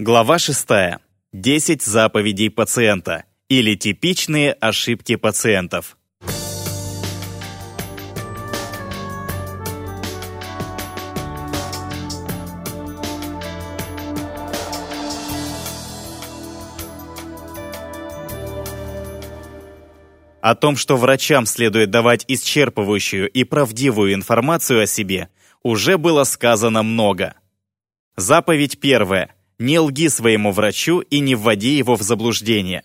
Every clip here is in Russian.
Глава 6. 10 заповедей пациента или типичные ошибки пациентов. О том, что врачам следует давать исчерпывающую и правдивую информацию о себе, уже было сказано много. Заповедь первая. Не лги своему врачу и не вводи его в заблуждение.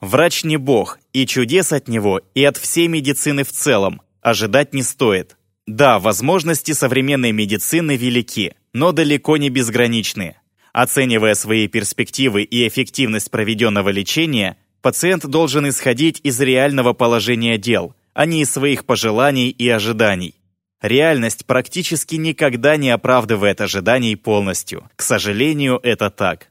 Врач не бог, и чудес от него, и от всей медицины в целом ожидать не стоит. Да, возможности современной медицины велики, но далеко не безграничны. Оценивая свои перспективы и эффективность проведенного лечения, пациент должен исходить из реального положения дел, а не из своих пожеланий и ожиданий. Реальность практически никогда не оправдывает ожиданий полностью. К сожалению, это так.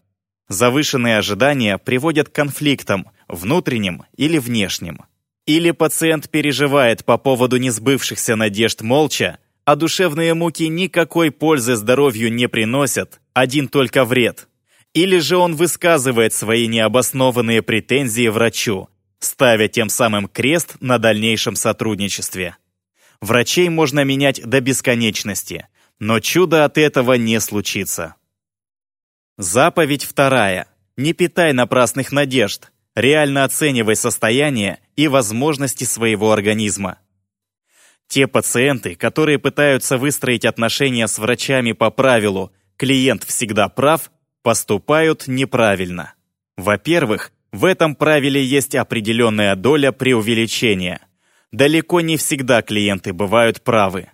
Завышенные ожидания приводят к конфликтам, внутренним или внешним. Или пациент переживает по поводу несбывшихся надежд молча, а душевные муки никакой пользы здоровью не приносят, один только вред. Или же он высказывает свои необоснованные претензии врачу, ставя тем самым крест на дальнейшем сотрудничестве. Врачей можно менять до бесконечности, но чудо от этого не случится. Заповедь вторая. Не питай напрасных надежд, реально оценивай состояние и возможности своего организма. Те пациенты, которые пытаются выстроить отношения с врачами по правилу «клиент всегда прав», поступают неправильно. Во-первых, в этом правиле есть определенная доля преувеличения. Далеко не всегда клиенты бывают правы.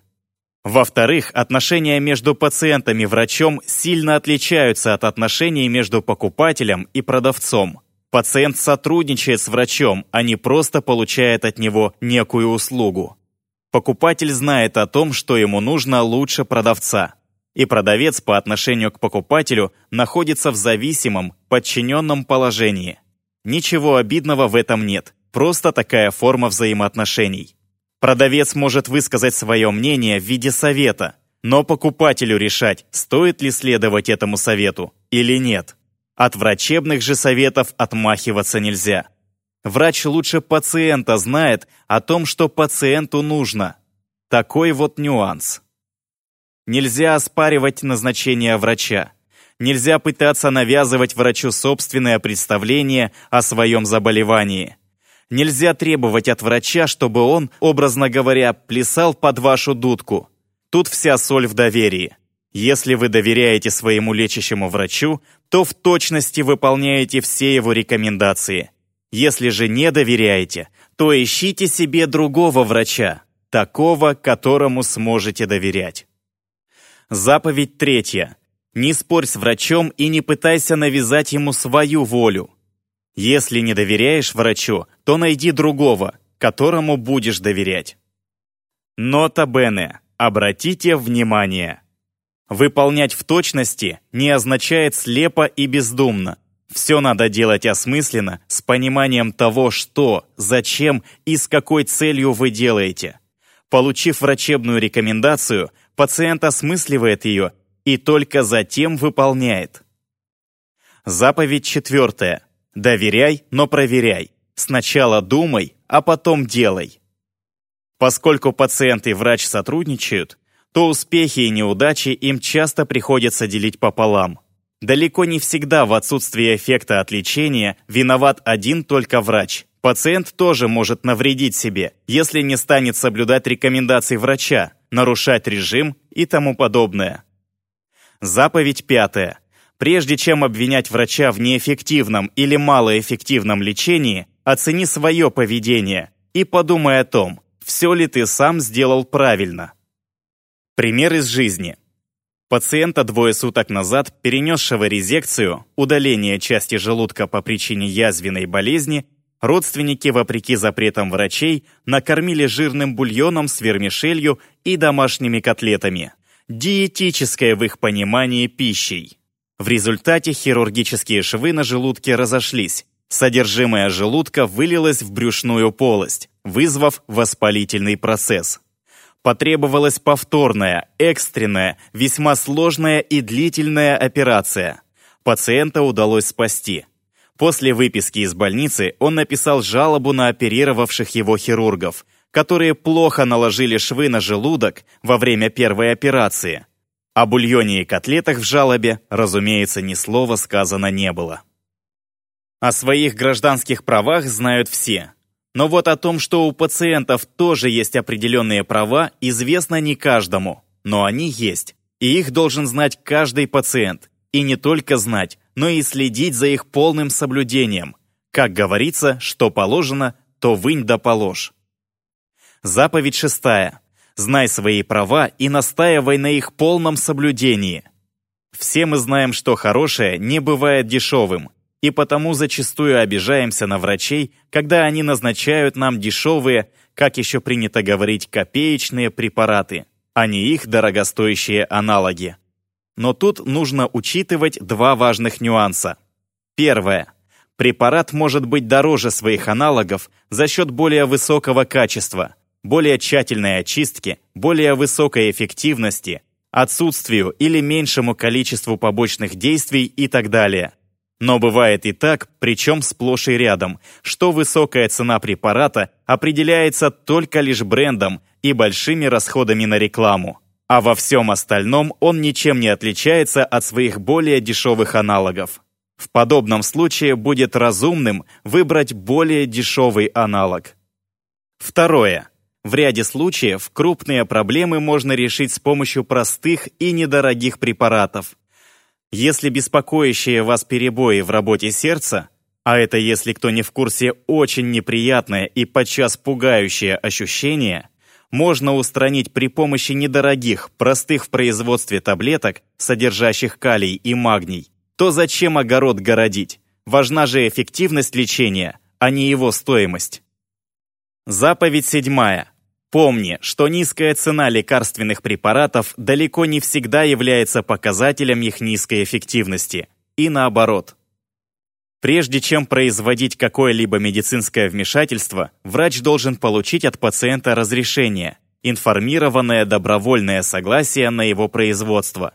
Во-вторых, отношения между пациентом и врачом сильно отличаются от отношений между покупателем и продавцом. Пациент сотрудничает с врачом, а не просто получает от него некую услугу. Покупатель знает о том, что ему нужно лучше продавца и продавец по отношению к покупателю находится в зависимом, подчиненном положении. Ничего обидного в этом нет, просто такая форма взаимоотношений. Продавец может высказать свое мнение в виде совета, но покупателю решать, стоит ли следовать этому совету или нет. От врачебных же советов отмахиваться нельзя. Врач лучше пациента знает о том, что пациенту нужно. Такой вот нюанс. Нельзя оспаривать назначение врача. Нельзя пытаться навязывать врачу собственное представление о своем заболевании. Нельзя требовать от врача, чтобы он, образно говоря, плясал под вашу дудку. Тут вся соль в доверии. Если вы доверяете своему лечащему врачу, то в точности выполняете все его рекомендации. Если же не доверяете, то ищите себе другого врача, такого, которому сможете доверять. Заповедь третья. Не спорь с врачом и не пытайся навязать ему свою волю. Если не доверяешь врачу, то найди другого, которому будешь доверять. Нота Бене. Обратите внимание. Выполнять в точности не означает слепо и бездумно. Все надо делать осмысленно, с пониманием того, что, зачем и с какой целью вы делаете. Получив врачебную рекомендацию, пациент осмысливает ее и только затем выполняет. Заповедь четвертая. Доверяй, но проверяй. Сначала думай, а потом делай. Поскольку пациент и врач сотрудничают, то успехи и неудачи им часто приходится делить пополам. Далеко не всегда в отсутствии эффекта от лечения виноват один только врач. Пациент тоже может навредить себе, если не станет соблюдать рекомендации врача, нарушать режим и тому подобное. Заповедь пятая. Прежде чем обвинять врача в неэффективном или малоэффективном лечении, оцени свое поведение и подумай о том, все ли ты сам сделал правильно. Пример из жизни. Пациента двое суток назад, перенесшего резекцию, удаление части желудка по причине язвенной болезни, родственники, вопреки запретам врачей, накормили жирным бульоном с вермишелью и домашними котлетами. Диетическое в их понимании пищей. В результате хирургические швы на желудке разошлись. Содержимое желудка вылилось в брюшную полость, вызвав воспалительный процесс. Потребовалась повторная, экстренная, весьма сложная и длительная операция – Пациента удалось спасти. После выписки из больницы он написал жалобу на оперировавших его хирургов, которые плохо наложили швы на желудок во время первой операции. О бульоне и котлетах в жалобе, разумеется, ни слова сказано не было. О своих гражданских правах знают все. Но вот о том, что у пациентов тоже есть определенные права, известно не каждому, но они есть, и их должен знать каждый пациент, и не только знать, но и следить за их полным соблюдением. Как говорится, что положено, то вынь да положь. Заповедь шестая. Знай свои права и настаивай на их полном соблюдении. Все мы знаем, что хорошее не бывает дешевым, и потому зачастую обижаемся на врачей, когда они назначают нам дешевые, как еще принято говорить, копеечные препараты, а не их дорогостоящие аналоги. Но тут нужно учитывать два важных нюанса. Первое. Препарат может быть дороже своих аналогов за счет более высокого качества, более тщательной очистки, более высокой эффективности, отсутствию или меньшему количеству побочных действий и так далее. Но бывает и так, причем сплошь и рядом, что высокая цена препарата определяется только лишь брендом и большими расходами на рекламу. А во всем остальном он ничем не отличается от своих более дешевых аналогов. В подобном случае будет разумным выбрать более дешевый аналог. Второе. В ряде случаев крупные проблемы можно решить с помощью простых и недорогих препаратов. Если беспокоящие вас перебои в работе сердца, а это, если кто не в курсе, очень неприятное и подчас пугающее ощущение, можно устранить при помощи недорогих, простых в производстве таблеток, содержащих калий и магний, то зачем огород городить? Важна же эффективность лечения, а не его стоимость. Заповедь седьмая. Помни, что низкая цена лекарственных препаратов далеко не всегда является показателем их низкой эффективности, и наоборот. Прежде чем производить какое-либо медицинское вмешательство, врач должен получить от пациента разрешение, информированное добровольное согласие на его производство.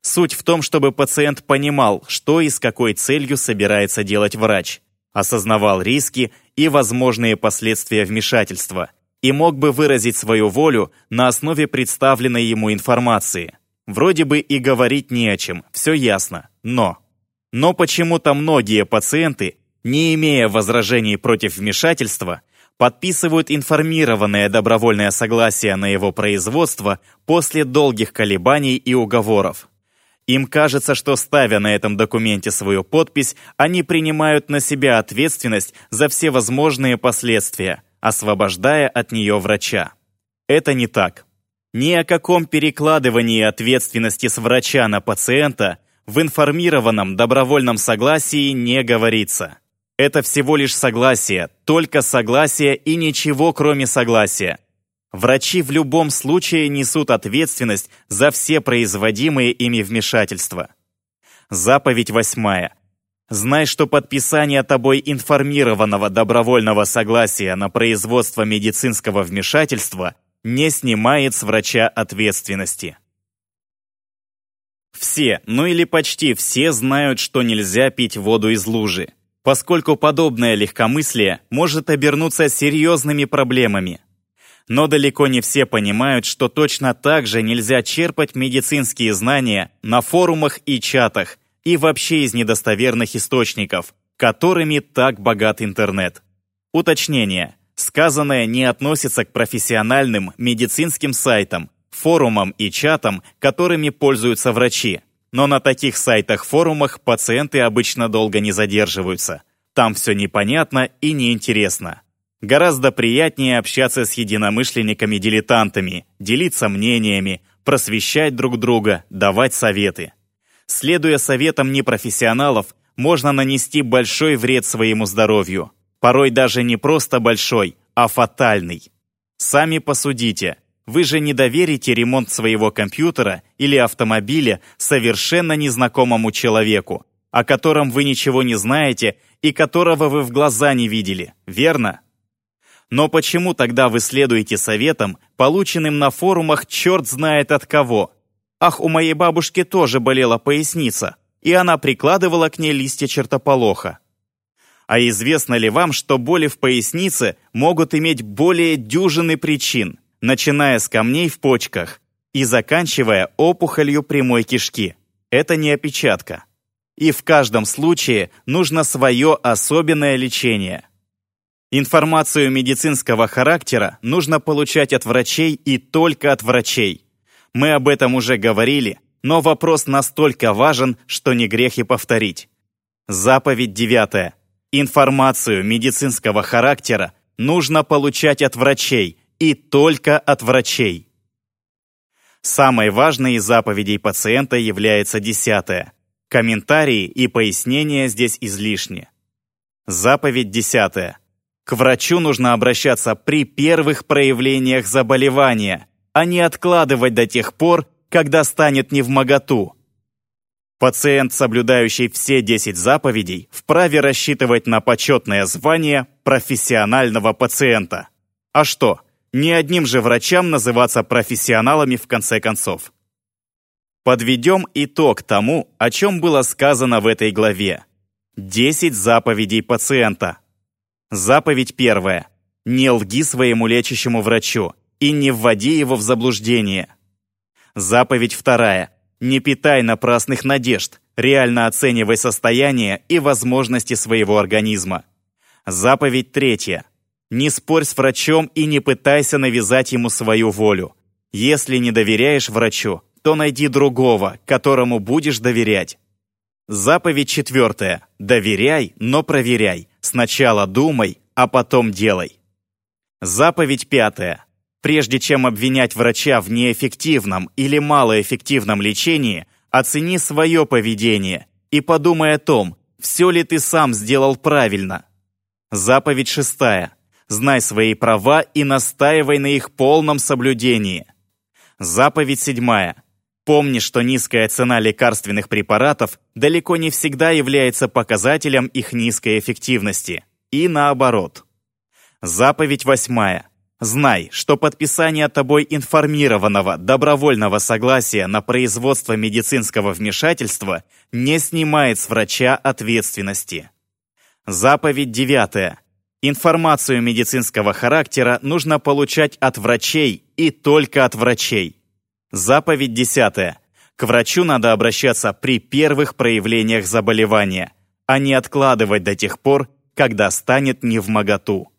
Суть в том, чтобы пациент понимал, что и с какой целью собирается делать врач, осознавал риски и возможные последствия вмешательства – и мог бы выразить свою волю на основе представленной ему информации. Вроде бы и говорить не о чем, все ясно, но... Но почему-то многие пациенты, не имея возражений против вмешательства, подписывают информированное добровольное согласие на его производство после долгих колебаний и уговоров. Им кажется, что ставя на этом документе свою подпись, они принимают на себя ответственность за все возможные последствия, освобождая от нее врача. Это не так. Ни о каком перекладывании ответственности с врача на пациента в информированном добровольном согласии не говорится. Это всего лишь согласие, только согласие и ничего кроме согласия. Врачи в любом случае несут ответственность за все производимые ими вмешательства. Заповедь восьмая. Знай, что подписание тобой информированного добровольного согласия на производство медицинского вмешательства не снимает с врача ответственности. Все, ну или почти все знают, что нельзя пить воду из лужи, поскольку подобное легкомыслие может обернуться серьезными проблемами. Но далеко не все понимают, что точно так же нельзя черпать медицинские знания на форумах и чатах, и вообще из недостоверных источников, которыми так богат интернет. Уточнение. Сказанное не относится к профессиональным медицинским сайтам, форумам и чатам, которыми пользуются врачи. Но на таких сайтах-форумах пациенты обычно долго не задерживаются. Там все непонятно и неинтересно. Гораздо приятнее общаться с единомышленниками-дилетантами, делиться мнениями, просвещать друг друга, давать советы. Следуя советам непрофессионалов, можно нанести большой вред своему здоровью. Порой даже не просто большой, а фатальный. Сами посудите. Вы же не доверите ремонт своего компьютера или автомобиля совершенно незнакомому человеку, о котором вы ничего не знаете и которого вы в глаза не видели, верно? Но почему тогда вы следуете советам, полученным на форумах черт знает от кого, Ах, у моей бабушки тоже болела поясница. и она прикладывала к ней листья чертополоха. А известно ли вам, что боли в пояснице могут иметь более дюжины причин, начиная с камней в почках и заканчивая опухолью прямой кишки? Это не опечатка. И в каждом случае нужно свое особенное лечение. Информацию медицинского характера нужно получать от врачей и только от врачей. Мы об этом уже говорили, но вопрос настолько важен, что не грех и повторить. Заповедь девятая. Информацию медицинского характера нужно получать от врачей и только от врачей. Самой важной из заповедей пациента является десятая. Комментарии и пояснения здесь излишни. Заповедь десятая. К врачу нужно обращаться при первых проявлениях заболевания, а не откладывать до тех пор, когда станет невмоготу. Пациент, соблюдающий все 10 заповедей, вправе рассчитывать на почетное звание профессионального пациента. А что, не одним же врачам называться профессионалами в конце концов. Подведем итог тому, о чем было сказано в этой главе. 10 заповедей пациента. Заповедь первая. Не лги своему лечащему врачу и не вводи его в заблуждение. Заповедь вторая. Не питай напрасных надежд, реально оценивай состояние и возможности своего организма. Заповедь третья. Не спорь с врачом и не пытайся навязать ему свою волю. Если не доверяешь врачу, то найди другого, которому будешь доверять. Заповедь четвертая. Доверяй, но проверяй. Сначала думай, а потом делай. Заповедь пятая. Прежде чем обвинять врача в неэффективном или малоэффективном лечении, оцени свое поведение и подумай о том, все ли ты сам сделал правильно. Заповедь шестая. Знай свои права и настаивай на их полном соблюдении. Заповедь седьмая. Помни, что низкая цена лекарственных препаратов далеко не всегда является показателем их низкой эффективности. И наоборот. Заповедь восьмая. Знай, что подписание тобой информированного добровольного согласия на производство медицинского вмешательства не снимает с врача ответственности. Заповедь девятая. Информацию медицинского характера нужно получать от врачей и только от врачей. Заповедь десятая. К врачу надо обращаться при первых проявлениях заболевания, а не откладывать до тех пор, когда станет невмоготу.